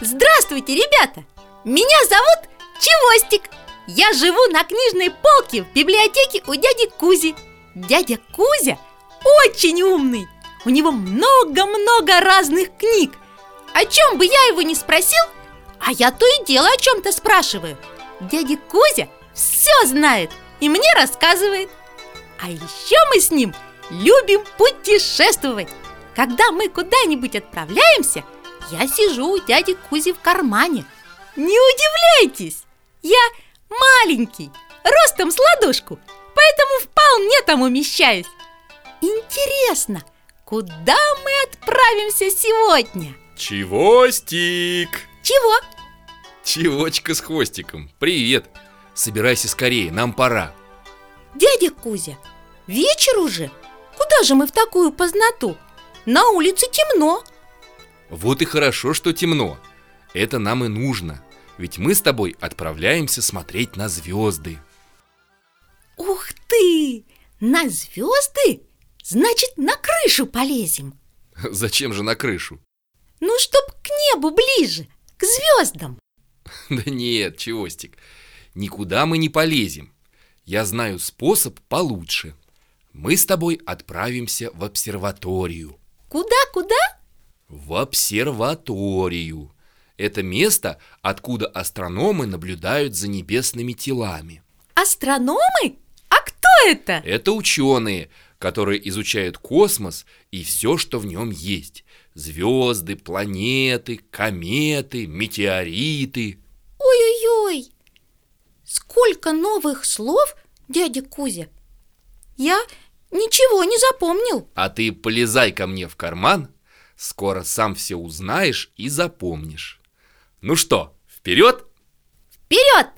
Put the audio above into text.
Здравствуйте, ребята! Меня зовут Чевостик. Я живу на книжной полке в библиотеке у дяди Кузи. Дядя Кузя очень умный. У него много-много разных книг. О чем бы я его не спросил, а я то и дело о чем-то спрашиваю. Дядя Кузя все знает и мне рассказывает. А еще мы с ним любим путешествовать. Когда мы куда-нибудь отправляемся, я сижу у дяди Кузи в кармане Не удивляйтесь, я маленький, ростом с ладошку Поэтому вполне там умещаюсь Интересно, куда мы отправимся сегодня? Чевостик! Чего? Чевочка с хвостиком, привет! Собирайся скорее, нам пора Дядя Кузя, вечер уже? Куда же мы в такую познату? На улице темно Вот и хорошо, что темно Это нам и нужно Ведь мы с тобой отправляемся смотреть на звезды Ух ты! На звезды? Значит, на крышу полезем Зачем же на крышу? Ну, чтоб к небу ближе, к звездам Да нет, Чевостик, никуда мы не полезем Я знаю способ получше Мы с тобой отправимся в обсерваторию Куда-куда? В обсерваторию Это место, откуда астрономы наблюдают за небесными телами Астрономы? А кто это? Это ученые, которые изучают космос и все, что в нем есть Звезды, планеты, кометы, метеориты Ой-ой-ой! Сколько новых слов, дядя Кузя! Я ничего не запомнил А ты полезай ко мне в карман Скоро сам все узнаешь и запомнишь Ну что, вперед? Вперед!